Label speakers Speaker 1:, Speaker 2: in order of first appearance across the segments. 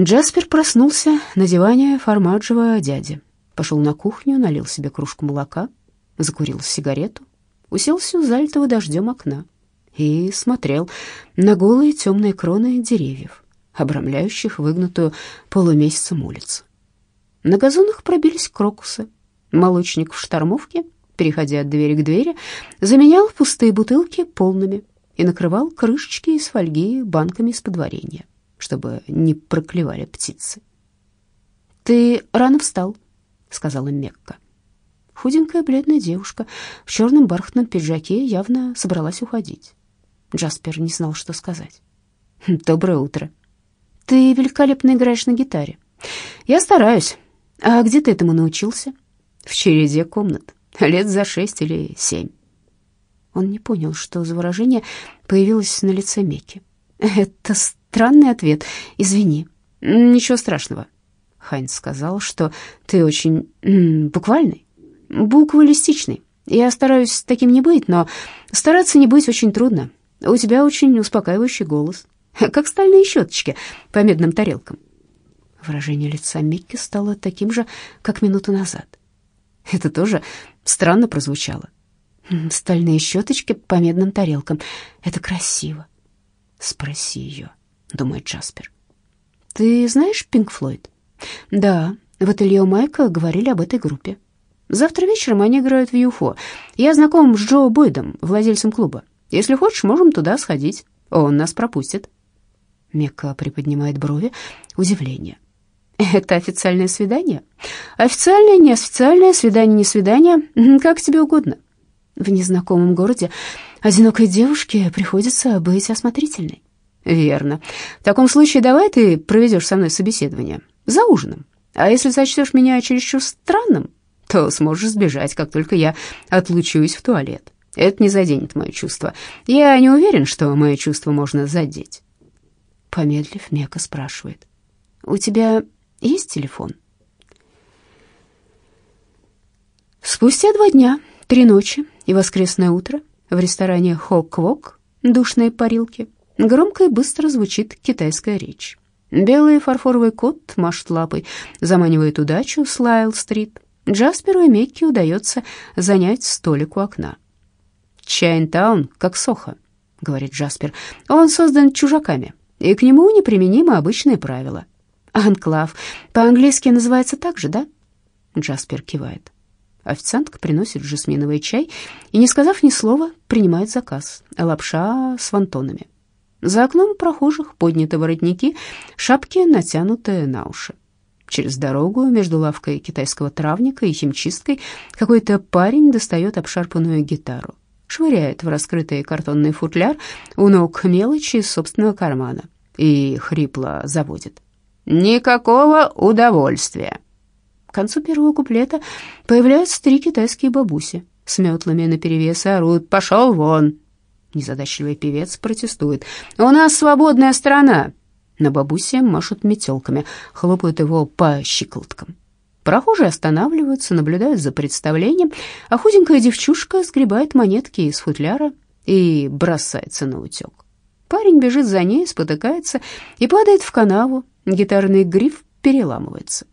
Speaker 1: Джаспер проснулся на диване формаджевого дяди. Пошел на кухню, налил себе кружку молока, закурил сигарету, уселся у залитого дождем окна и смотрел на голые темные кроны деревьев, обрамляющих выгнутую полумесяцем улицу. На газонах пробились крокусы. Молочник в штормовке, переходя от двери к двери, заменял пустые бутылки полными и накрывал крышечки из фольги банками из-под варенья чтобы не проклевали птицы. «Ты рано встал», — сказала Мекка. Худенькая бледная девушка в черном бархатном пиджаке явно собралась уходить. Джаспер не знал, что сказать. «Доброе утро. Ты великолепно играешь на гитаре. Я стараюсь. А где ты этому научился?» «В череде комнат. Лет за шесть или семь». Он не понял, что за выражение появилось на лице Мекки. «Это Странный ответ. Извини. Ничего страшного. Хайнц сказал, что ты очень буквальный, буквалистичный. Я стараюсь таким не быть, но стараться не быть очень трудно. У тебя очень успокаивающий голос, как стальные щеточки по медным тарелкам. Выражение лица Микки стало таким же, как минуту назад. Это тоже странно прозвучало. Стальные щеточки по медным тарелкам. Это красиво. Спроси ее. — думает Джаспер. «Ты знаешь Пинк Флойд?» «Да, в ателье Майка говорили об этой группе. Завтра вечером они играют в ЮФО. Я знаком с Джо Бойдом, владельцем клуба. Если хочешь, можем туда сходить. Он нас пропустит». Мекка приподнимает брови. Удивление. «Это официальное свидание?» «Официальное, неофициальное, свидание, не свидание, как тебе угодно». В незнакомом городе одинокой девушке приходится быть осмотрительной. Верно. В таком случае давай ты проведешь со мной собеседование за ужином. А если сочтешь меня чересчур странным, то сможешь сбежать, как только я отлучусь в туалет. Это не заденет мое чувство. Я не уверен, что мое чувство можно задеть. Помедлив, Мека спрашивает. «У тебя есть телефон?» Спустя два дня, три ночи и воскресное утро в ресторане «Хок-Вок» душные парилки Громко и быстро звучит китайская речь. Белый фарфоровый кот машет лапой, заманивает удачу с Лайл-стрит. Джасперу и Мекки удается занять столик у окна. «Чайнтаун, как Сохо», — говорит Джаспер. «Он создан чужаками, и к нему неприменимы обычные правила». «Анклав по-английски называется так же, да?» Джаспер кивает. Официантка приносит жасминовый чай и, не сказав ни слова, принимает заказ. Лапша с вантонами. За окном прохожих подняты воротники, шапки натянутые на уши. Через дорогу между лавкой китайского травника и химчисткой какой-то парень достает обшарпанную гитару, швыряет в раскрытый картонный футляр у ног мелочи из собственного кармана и хрипло заводит. «Никакого удовольствия!» К концу первого куплета появляются три китайские бабуси с метлами наперевес и орут «Пошел вон!» Незадачливый певец протестует. «У нас свободная страна!» На бабусе машут метелками, хлопают его по щиколоткам. Прохожие останавливаются, наблюдают за представлением, а худенькая девчушка сгребает монетки из футляра и бросается на утек. Парень бежит за ней, спотыкается и падает в канаву. Гитарный гриф переламывается.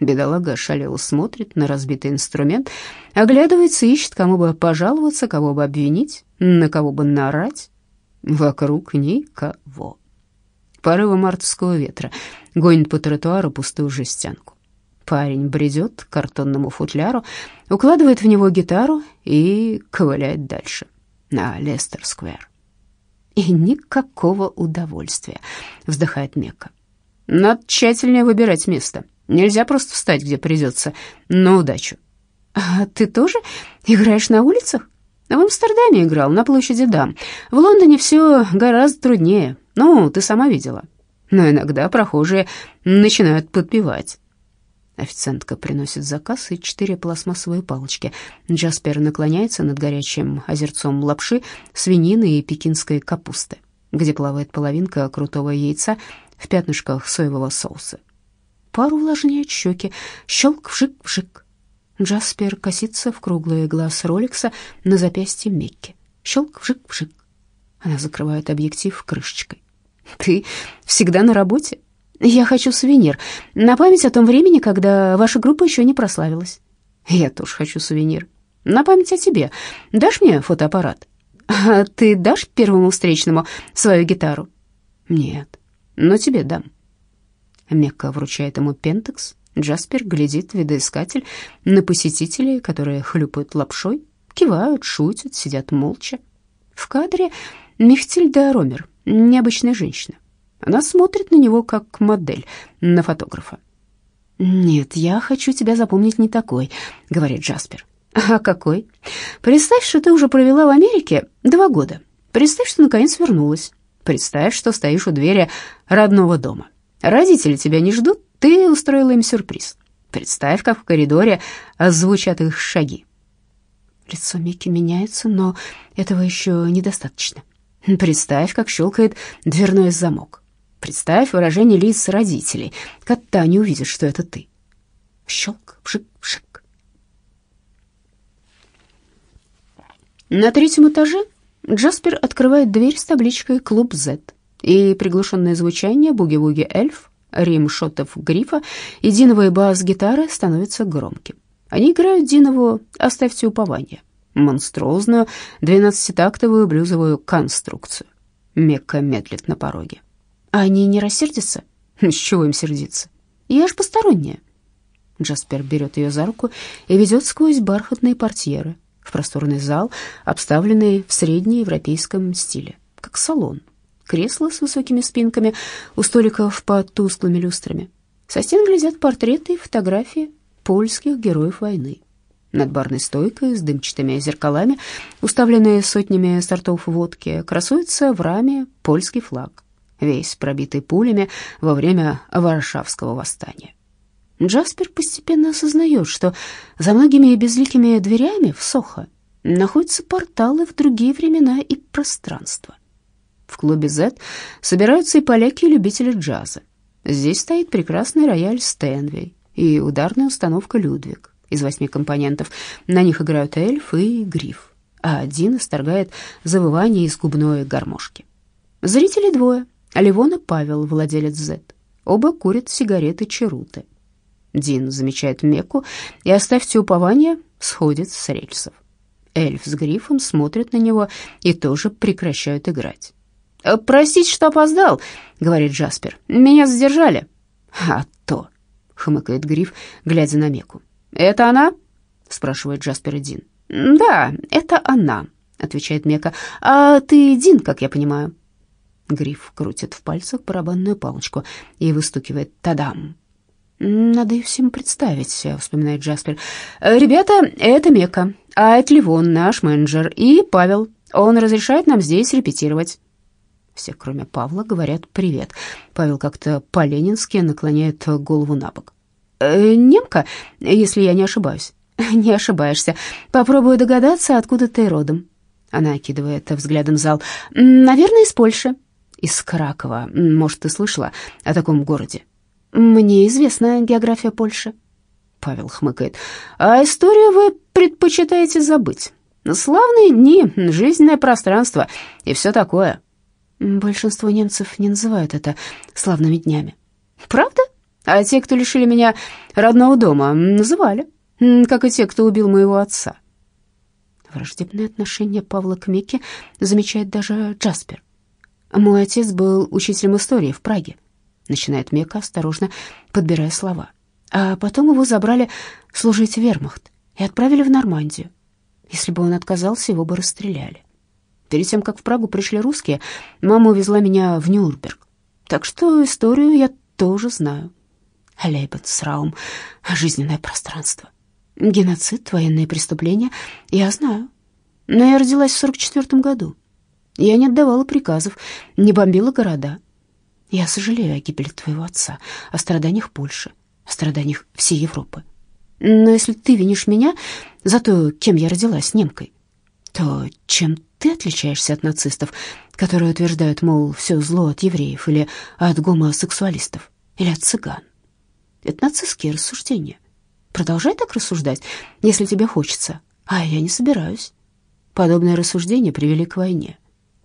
Speaker 1: Бедолага шалело смотрит на разбитый инструмент, оглядывается, ищет, кому бы пожаловаться, кого бы обвинить, на кого бы наорать. Вокруг никого. Порывы мартовского ветра гонит по тротуару пустую жестянку. Парень бредет к картонному футляру, укладывает в него гитару и ковыляет дальше, на Лестер-сквер. И никакого удовольствия, вздыхает Мекка. Надо тщательнее выбирать место. Нельзя просто встать, где придется, на удачу. А ты тоже играешь на улицах? В Амстердаме играл, на площади Дам. В Лондоне все гораздо труднее. Ну, ты сама видела. Но иногда прохожие начинают подпевать. Официантка приносит заказ и четыре пластмассовые палочки. Джаспер наклоняется над горячим озерцом лапши, свинины и пекинской капусты, где плавает половинка крутого яйца в пятнышках соевого соуса. Пару увлажняет щеки, щелк-вжик-вжик. Джаспер косится в круглый глаз Роликса на запястье Мекки. Щелк-вжик-вжик. Она закрывает объектив крышечкой. «Ты всегда на работе?» Я хочу сувенир на память о том времени, когда ваша группа еще не прославилась. Я тоже хочу сувенир. На память о тебе. Дашь мне фотоаппарат? А ты дашь первому встречному свою гитару? Нет, но тебе дам. Мекка вручает ему пентекс. Джаспер глядит видоискатель на посетителей, которые хлюпают лапшой, кивают, шутят, сидят молча. В кадре Мехтильда Ромер, необычная женщина. Она смотрит на него как модель на фотографа. «Нет, я хочу тебя запомнить не такой», — говорит Джаспер. «А какой? Представь, что ты уже провела в Америке два года. Представь, что наконец вернулась. Представь, что стоишь у двери родного дома. Родители тебя не ждут, ты устроила им сюрприз. Представь, как в коридоре звучат их шаги. Лицо Микки меняется, но этого еще недостаточно. Представь, как щелкает дверной замок. Представь выражение лиц родителей, когда они увидят, что это ты. Щелк, вшик, вшик. На третьем этаже Джаспер открывает дверь с табличкой «Клуб Z», и приглушенное звучание буги-вуги эльф, рим шотов грифа и диновые бас-гитары становятся громким. Они играют Динову «Оставьте упование», монструозную двенадцатитактовую блюзовую конструкцию. Мекка медлит на пороге. Они не рассердятся? С чего им сердиться? Я ж посторонняя. Джаспер берет ее за руку и ведет сквозь бархатные портьеры в просторный зал, обставленный в среднеевропейском стиле, как салон. Кресла с высокими спинками, у столиков под тусклыми люстрами. Со стен глядят портреты и фотографии польских героев войны. Над барной стойкой с дымчатыми зеркалами, уставленные сотнями сортов водки, красуется в раме польский флаг весь пробитый пулями во время Варшавского восстания. Джаспер постепенно осознает, что за многими безликими дверями в Сохо находятся порталы в другие времена и пространства. В клубе Z собираются и поляки, и любители джаза. Здесь стоит прекрасный рояль Стэнвей и ударная установка «Людвиг» из восьми компонентов. На них играют эльф и гриф, а один исторгает завывание из губной гармошки. Зрителей двое Ливон и Павел, владелец Z. Оба курят сигареты Черуты. Дин замечает Меку и, оставьте упование, сходит с рельсов. Эльф с грифом смотрят на него и тоже прекращают играть. «Э, «Простите, что опоздал», — говорит Джаспер. «Меня задержали». «А то», — хмыкает гриф, глядя на Меку. «Это она?» — спрашивает Джаспер и Дин. «Да, это она», — отвечает Мека. «А ты Дин, как я понимаю?» Гриф крутит в пальцах барабанную палочку и выстукивает «Тадам!». «Надо их всем представить», — вспоминает Джаспер. «Ребята, это Мека, а это Ливон, наш менеджер, и Павел. Он разрешает нам здесь репетировать». Все, кроме Павла, говорят «привет». Павел как-то по-ленински наклоняет голову на бок. «Э, «Немка, если я не ошибаюсь». «Не ошибаешься. Попробую догадаться, откуда ты родом». Она окидывает взглядом зал. «Наверное, из Польши» из Кракова. Может, ты слышала о таком городе? Мне известна география Польши. Павел хмыкает. А историю вы предпочитаете забыть. Славные дни, жизненное пространство и все такое. Большинство немцев не называют это славными днями. Правда? А те, кто лишили меня родного дома, называли, как и те, кто убил моего отца. Враждебное отношение Павла к Микке замечает даже Джаспер. Мой отец был учителем истории в Праге, начинает Мека, осторожно подбирая слова. А потом его забрали служить в вермахт и отправили в Нормандию. Если бы он отказался, его бы расстреляли. Перед тем, как в Прагу пришли русские, мама увезла меня в Нюрнберг. Так что историю я тоже знаю. Лейбенсраум, жизненное пространство. Геноцид, военные преступления, я знаю. Но я родилась в сорок четвертом году. Я не отдавала приказов, не бомбила города. Я сожалею о гибели твоего отца, о страданиях Польши, о страданиях всей Европы. Но если ты винишь меня за то, кем я родилась, немкой, то чем ты отличаешься от нацистов, которые утверждают, мол, все зло от евреев или от гомосексуалистов или от цыган? Это нацистские рассуждения. Продолжай так рассуждать, если тебе хочется, а я не собираюсь. Подобные рассуждения привели к войне.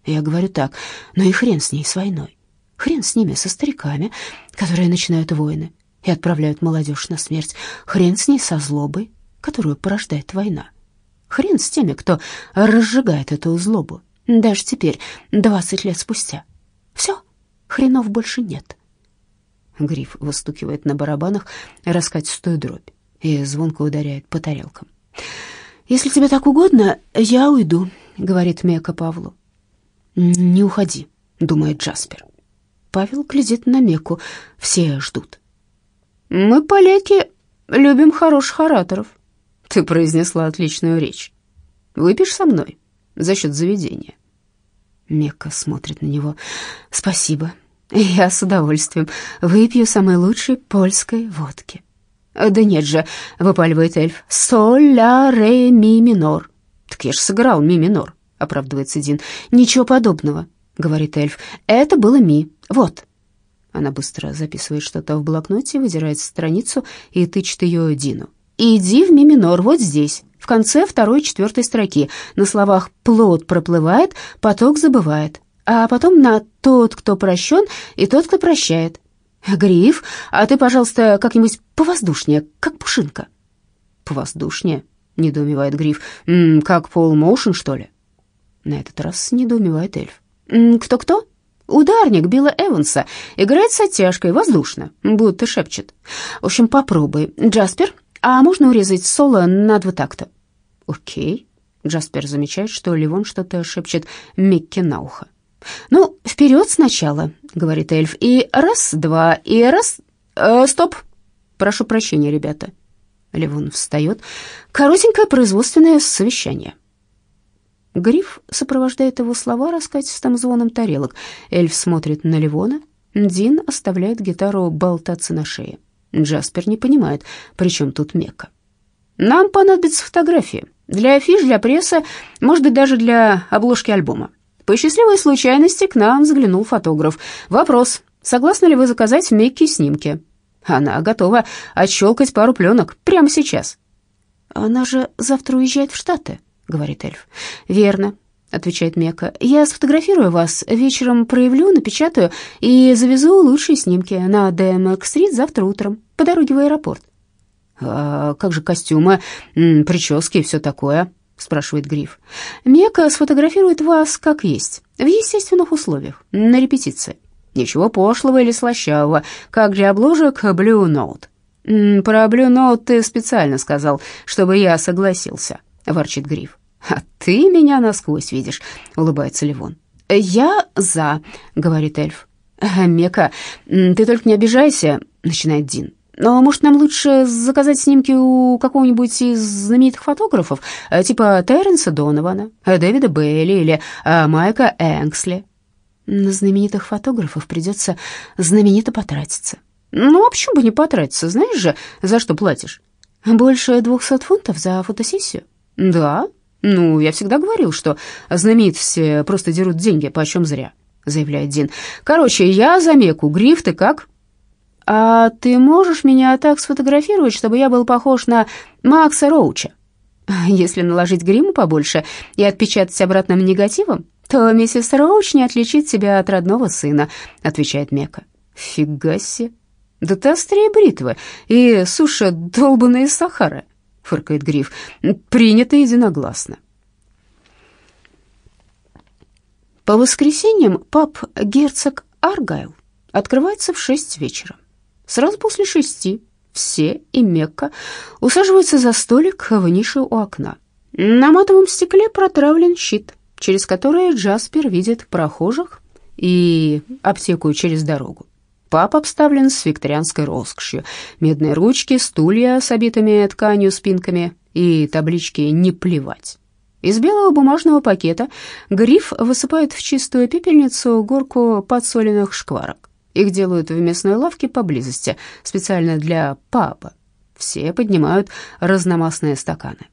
Speaker 1: Я говорю так, ну и хрен с ней, с войной. Хрен с ними, со стариками, которые начинают войны и отправляют молодежь на смерть. Хрен с ней со злобой, которую порождает война. Хрен с теми, кто разжигает эту злобу, даже теперь, двадцать лет спустя. Все, хренов больше нет. Гриф выстукивает на барабанах раскатистую дробь и звонко ударяет по тарелкам. «Если тебе так угодно, я уйду», — говорит Мека Павлу. «Не уходи», — думает Джаспер. Павел глядит на Меку, все ждут. «Мы, поляки, любим хороших ораторов», — ты произнесла отличную речь. «Выпьешь со мной за счет заведения?» Мекка смотрит на него. «Спасибо, я с удовольствием выпью самой лучшей польской водки». «Да нет же», — выпаливает эльф, «соль, ля, ре, ми, минор». «Так я ж сыграл ми минор», — оправдывается Дин. «Ничего подобного», — говорит эльф, «это было ми, вот». Она быстро записывает что-то в блокноте, выдирает страницу и тычет ее Дину. «Иди в ми минор, вот здесь, в конце второй четвертой строки. На словах «плод проплывает, поток забывает», а потом на «тот, кто прощен, и тот, кто прощает». «Гриф, а ты, пожалуйста, как-нибудь повоздушнее, как пушинка». «Повоздушнее?» — недоумевает Гриф. «М -м, «Как Пол Моушен, что ли?» На этот раз недоумевает эльф. «Кто-кто?» «Ударник Билла Эванса. Играет с оттяжкой, воздушно, будто шепчет. В общем, попробуй. Джаспер, а можно урезать соло на два такта?» «Окей». Джаспер замечает, что Ливон что-то шепчет Микки на ухо. «Ну, вперед сначала», — говорит эльф, «и раз, два, и раз... Э, стоп! Прошу прощения, ребята». Ливон встает. «Коротенькое производственное совещание». Гриф сопровождает его слова раскатистым звоном тарелок. Эльф смотрит на Ливона. Дин оставляет гитару болтаться на шее. Джаспер не понимает, при чем тут Мекка. «Нам понадобятся фотографии. Для афиш, для прессы, может быть, даже для обложки альбома. По счастливой случайности к нам заглянул фотограф. Вопрос, согласны ли вы заказать Мекки снимки? Она готова отщелкать пару пленок прямо сейчас. Она же завтра уезжает в Штаты, говорит эльф. Верно, отвечает Мека. Я сфотографирую вас, вечером проявлю, напечатаю и завезу лучшие снимки на ДМК-стрит завтра утром по дороге в аэропорт. А как же костюмы, прически и все такое? — спрашивает Гриф. «Мека сфотографирует вас как есть, в естественных условиях, на репетиции. Ничего пошлого или слащавого, как для обложек Blue Note». «Про Blue Note ты специально сказал, чтобы я согласился», — ворчит Гриф. «А ты меня насквозь видишь», — улыбается Ливон. «Я за», — говорит эльф. «Мека, ты только не обижайся», — начинает Дин. Но, может, нам лучше заказать снимки у какого-нибудь из знаменитых фотографов, э, типа Терренса Донована, Дэвида Бейли или э, Майка Энксли? На знаменитых фотографов придется знаменито потратиться. Ну, а почему бы не потратиться? Знаешь же, за что платишь? Больше двухсот фунтов за фотосессию? Да. Ну, я всегда говорил, что знаменитости просто дерут деньги, почем зря, заявляет Дин. Короче, я за Меку. Гриф, ты как? «А ты можешь меня так сфотографировать, чтобы я был похож на Макса Роуча? Если наложить гриму побольше и отпечатать обратным негативом, то миссис Роуч не отличит тебя от родного сына», — отвечает Мека. «Фига себе! Да ты острее бритвы и суша долбанные Сахары», — фыркает Гриф. «Принято единогласно». По воскресеньям паб «Герцог Аргайл» открывается в шесть вечера. Сразу после шести все и Мекка усаживаются за столик в нише у окна. На матовом стекле протравлен щит, через который Джаспер видит прохожих и аптеку через дорогу. Пап обставлен с викторианской роскошью. Медные ручки, стулья с обитыми тканью спинками и таблички «Не плевать». Из белого бумажного пакета гриф высыпает в чистую пепельницу горку подсоленных шкварок. Их делают в мясной лавке поблизости, специально для паба. Все поднимают разномастные стаканы.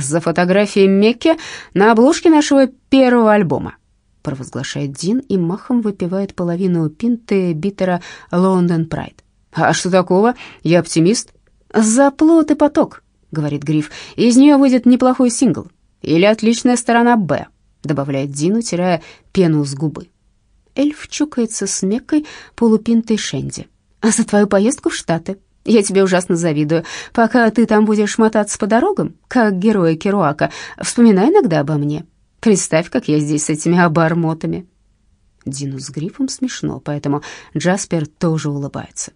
Speaker 1: «За фотографией Мекки на обложке нашего первого альбома», провозглашает Дин и махом выпивает половину пинты битера «Лондон Прайд». «А что такого? Я оптимист». «За плод и поток», — говорит Гриф. «Из нее выйдет неплохой сингл. Или отличная сторона «Б», — добавляет Дин, утирая пену с губы. эльф чукается с Меккой полупинтой Шенди. «А за твою поездку в Штаты я тебе ужасно завидую. Пока ты там будешь мотаться по дорогам, как герои Керуака, вспоминай иногда обо мне. Представь, как я здесь с этими обормотами». Дину с Грифом смешно, поэтому Джаспер тоже улыбается.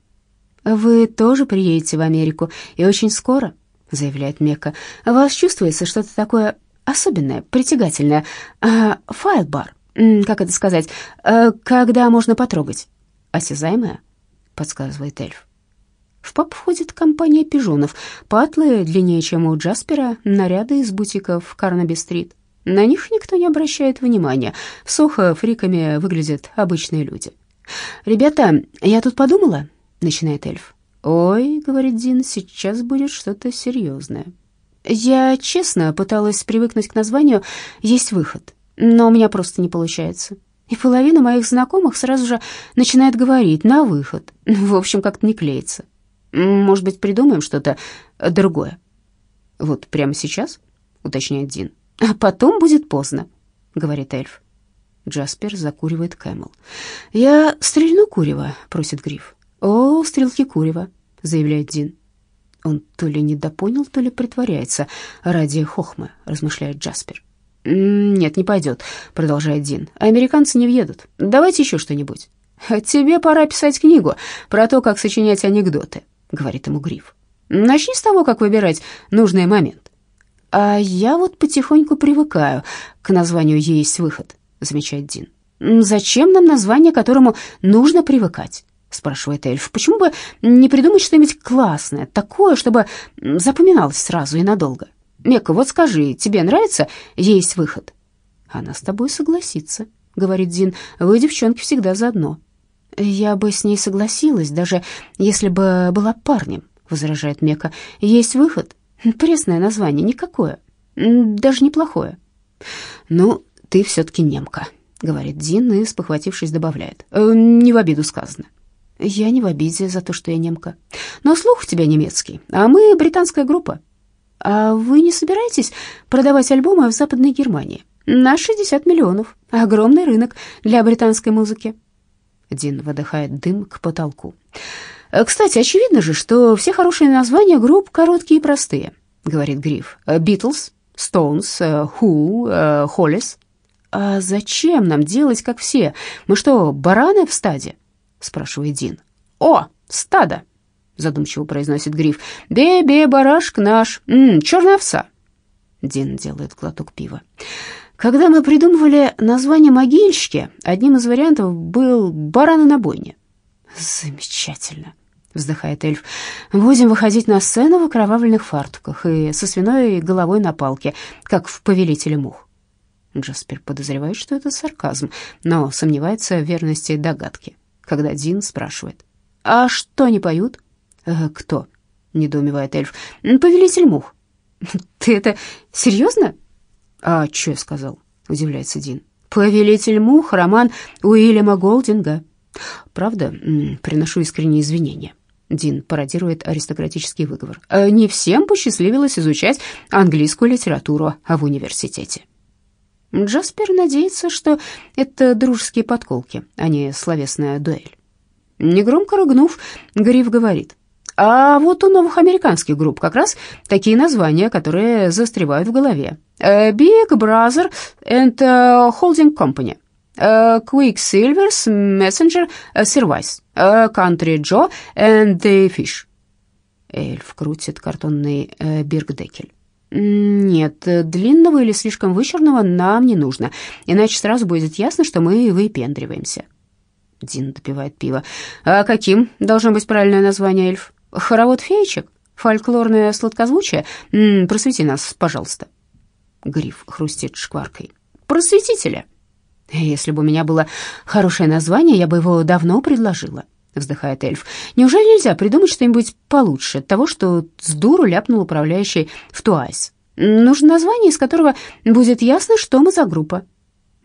Speaker 1: «Вы тоже приедете в Америку, и очень скоро», — заявляет Мекка. «Вас чувствуется что-то такое особенное, притягательное. А, файлбар, как это сказать, а, когда можно потрогать?» «Осязаемое?» — подсказывает эльф. В паб входит компания пижонов. Патлы длиннее, чем у Джаспера, наряды из бутиков Карнаби-стрит. На них никто не обращает внимания. В Сохо фриками выглядят обычные люди. «Ребята, я тут подумала», — начинает эльф. «Ой», — говорит Дин, — «сейчас будет что-то серьезное». Я честно пыталась привыкнуть к названию «Есть выход», но у меня просто не получается. И половина моих знакомых сразу же начинает говорить «на выход». В общем, как-то не клеится. Может быть, придумаем что-то другое? Вот прямо сейчас, уточняет Дин. А потом будет поздно, говорит эльф. Джаспер закуривает Camel. «Я стрельну курева», — просит Гриф. «О, стрелки курева», — заявляет Дин. Он то ли недопонял, то ли притворяется ради хохмы, размышляет Джаспер. «Нет, не пойдет», — продолжает Дин. «Американцы не въедут. Давайте еще что-нибудь». «Тебе пора писать книгу про то, как сочинять анекдоты», — говорит ему Гриф. «Начни с того, как выбирать нужный момент». «А я вот потихоньку привыкаю к названию «Есть выход», — замечает Дин. «Зачем нам название, которому нужно привыкать?» — спрашивает эльф. «Почему бы не придумать что-нибудь классное, такое, чтобы запоминалось сразу и надолго? Мека, вот скажи, тебе нравится «Есть выход»?» «Она с тобой согласится», — говорит Дин. «Вы, девчонки, всегда заодно». «Я бы с ней согласилась, даже если бы была парнем», — возражает Мека. «Есть выход. Пресное название, никакое. Даже неплохое». «Ну, ты все-таки немка», — говорит Дин и, спохватившись, добавляет. «Э, «Не в обиду сказано». «Я не в обиде за то, что я немка. Но слух у тебя немецкий, а мы британская группа. А вы не собираетесь продавать альбомы в Западной Германии? На 60 миллионов. Огромный рынок для британской музыки». Дин выдыхает дым к потолку. «Э, «Кстати, очевидно же, что все хорошие названия групп короткие и простые», — говорит Гриф. «Битлз, Стоунс, Ху, Холлис». «А зачем нам делать, как все? Мы что, бараны в стаде?» — спрашивает Дин. «О, стадо!» — задумчиво произносит Гриф. «Бе-бе, барашек наш, М -м, черная овса». Дин делает глоток пива. Когда мы придумывали название могильщики, одним из вариантов был бараны на бойне. Замечательно, вздыхает эльф. Будем выходить на сцену в окровавленных фартуках и со свиной головой на палке, как в повелителе мух. Джаспер подозревает, что это сарказм, но сомневается в верности догадки, когда Дин спрашивает. «А что они поют?» «Э, «Кто?» — недоумевает эльф. «Повелитель мух». «Ты это серьезно?» «А что я сказал?» — удивляется Дин. «Повелитель мух, роман Уильяма Голдинга». «Правда? Приношу искренние извинения». Дин пародирует аристократический выговор. «Э, «Не всем посчастливилось изучать английскую литературу в университете». Джаспер надеется, что это дружеские подколки, а не словесная дуэль. Негромко рыгнув, Гриф говорит. А вот у новых американских групп как раз такие названия, которые застревают в голове. Э, Big Brother and э, Holding Company. Uh, Quicksilver's Messenger uh, Service. Uh, Country Joe and the Fish. Эльф крутит картонный биргдекель. «Нет, длинного или слишком вычурного нам не нужно, иначе сразу будет ясно, что мы выпендриваемся». Дин допивает пиво. «А каким должно быть правильное название, эльф?» Хоровод феечек? Фольклорное сладкозвучие? М -м, просвети нас, пожалуйста. Гриф хрустит шкваркой. Просветителя. Если бы у меня было хорошее название, я бы его давно предложила, вздыхает эльф. Неужели нельзя придумать что-нибудь получше того, что с дуру ляпнул управляющий в Туайс? Нужно название, из которого будет ясно, что мы за группа.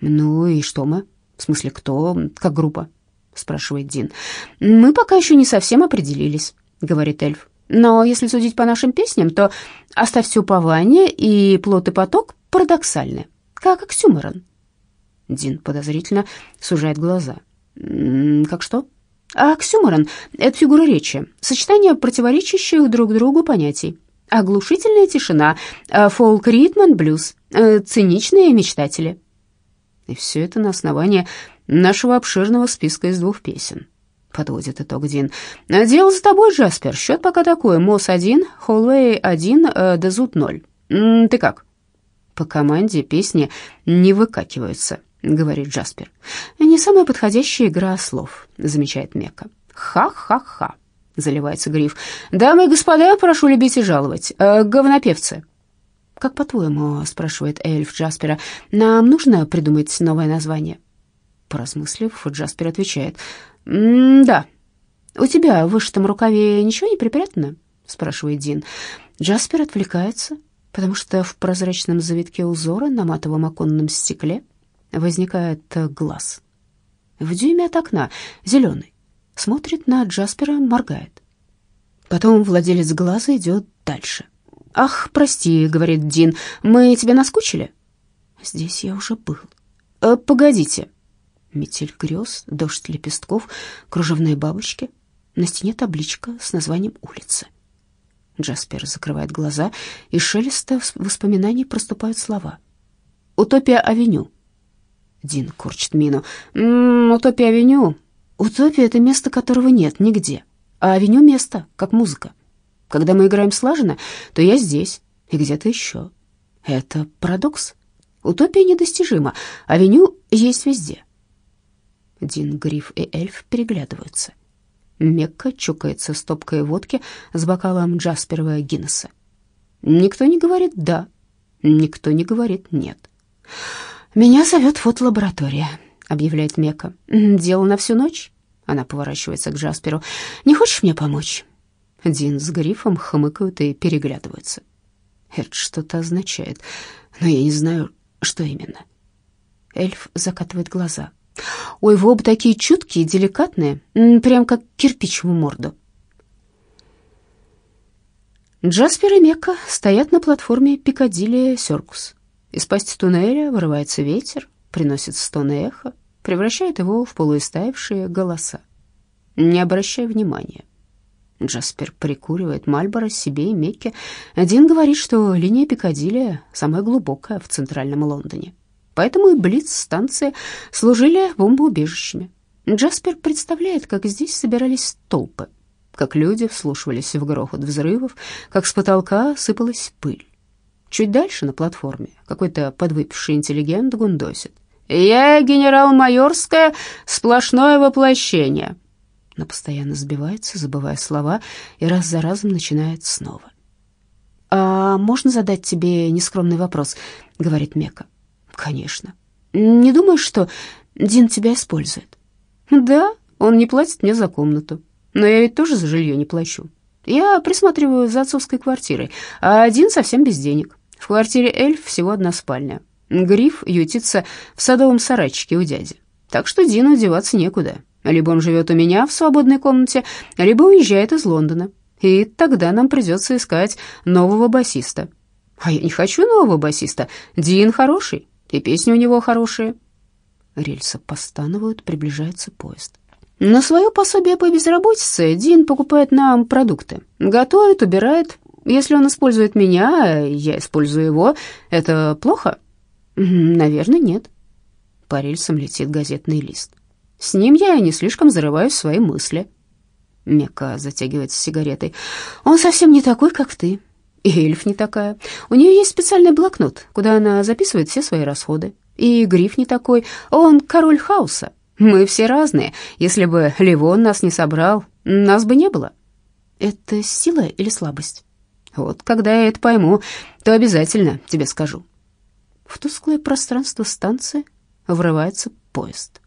Speaker 1: Ну и что мы? В смысле, кто как группа? спрашивает Дин. Мы пока еще не совсем определились говорит эльф. Но если судить по нашим песням, то «Оставь все упование» и «Плод и поток» парадоксальны, как оксюморон. Дин подозрительно сужает глаза. «Как что?» «Оксюморон — это фигура речи, сочетание противоречащих друг другу понятий. Оглушительная тишина, фолк-ритм блюз, циничные мечтатели».
Speaker 2: И все это на основании нашего обширного списка из двух песен. Подводит итог Дин. Дело за тобой, Джаспер. Счет пока такой. Мосс 1, Холлэй 1, э, Дезут 0. Ты как? По команде песни не выкакиваются, говорит Джаспер.
Speaker 1: Не самая подходящая игра слов, замечает Мека. Ха-ха-ха, заливается Гриф. Дамы и господа, прошу любить и жаловать. Э, говнопевцы. «Как по-твоему?» — спрашивает эльф Джаспера. «Нам нужно придумать новое название?»
Speaker 2: Поразмыслив, Джаспер отвечает. «Да».
Speaker 1: «У тебя в вышитом рукаве ничего не припрятано?» — спрашивает Дин. Джаспер отвлекается, потому что в прозрачном завитке узора на матовом оконном стекле возникает глаз. В дюйме от окна, зеленый, смотрит на Джаспера, моргает. Потом владелец глаза идет дальше. «Ах, прости», — говорит Дин, — «мы тебя наскучили?» «Здесь я уже был». «Э, «Погодите». Метель грез, дождь лепестков, кружевные бабочки. На стене табличка с названием улицы. Джаспер закрывает глаза, и шелеста воспоминаний проступают слова. «Утопия-авеню». Дин корчит мину. «М -м, «Утопия-авеню. Утопия — это место, которого нет нигде, а авеню — место, как музыка». Когда мы играем слаженно, то я здесь и где-то еще. Это парадокс. Утопия недостижима, а веню есть везде. Дин, Гриф и эльф переглядываются. Мекка чукается стопкой водки с бокалом Джасперова Гиннесса. Никто не говорит «да», никто не говорит «нет». «Меня зовет фотолаборатория», — объявляет Мекка. «Дело на всю ночь?» Она поворачивается к Джасперу. «Не хочешь мне помочь?» Дин с Грифом хмыкают и переглядываются. Это что-то означает, но я не знаю, что именно. Эльф закатывает глаза. Ой, вы оба такие чуткие, деликатные, прям как кирпич в морду. Джаспер и Мекка стоят на платформе Пикадилли Серкус. Из пасти туннеля вырывается ветер, приносит стоны эхо, превращает его в полуистаявшие голоса. Не обращай внимания. Джаспер прикуривает Мальборо себе и Мекке. Дин говорит, что линия Пикадилли самая глубокая в центральном Лондоне. Поэтому и Блиц-станции служили бомбоубежищами. Джаспер представляет, как здесь собирались толпы, как люди вслушивались в грохот взрывов, как с потолка сыпалась пыль. Чуть дальше на платформе какой-то подвыпивший интеллигент гундосит. «Я генерал-майорское сплошное воплощение» но постоянно сбивается, забывая слова, и раз за разом начинает снова. «А можно задать тебе нескромный вопрос?» — говорит Мека. «Конечно. Не думаешь, что Дин тебя использует?» «Да, он не платит мне за комнату, но я ведь тоже за жилье не плачу. Я присматриваю за отцовской квартирой, а один совсем без денег. В квартире эльф всего одна спальня. Гриф ютится в садовом сарайчике у дяди, так что Дину деваться некуда». Либо он живет у меня в свободной комнате, либо уезжает из Лондона. И тогда нам придется искать нового басиста. А я не хочу нового басиста. Дин хороший, и песни у него хорошие. Рельсы постанывают, приближается поезд. На свое пособие по безработице Дин покупает нам продукты. Готовит, убирает. Если он использует меня, я использую его. Это плохо? Наверное, нет. По рельсам летит газетный лист. С ним я не слишком зарываюсь в свои мысли. Мека затягивается сигаретой. Он совсем не такой, как ты. И эльф не такая. У нее есть специальный блокнот, куда она записывает все свои расходы. И гриф не такой. Он король хаоса. Мы все разные. Если бы Ливон нас не собрал, нас бы не было. Это сила или слабость? Вот когда я это пойму, то обязательно тебе скажу. В тусклое пространство станции врывается поезд.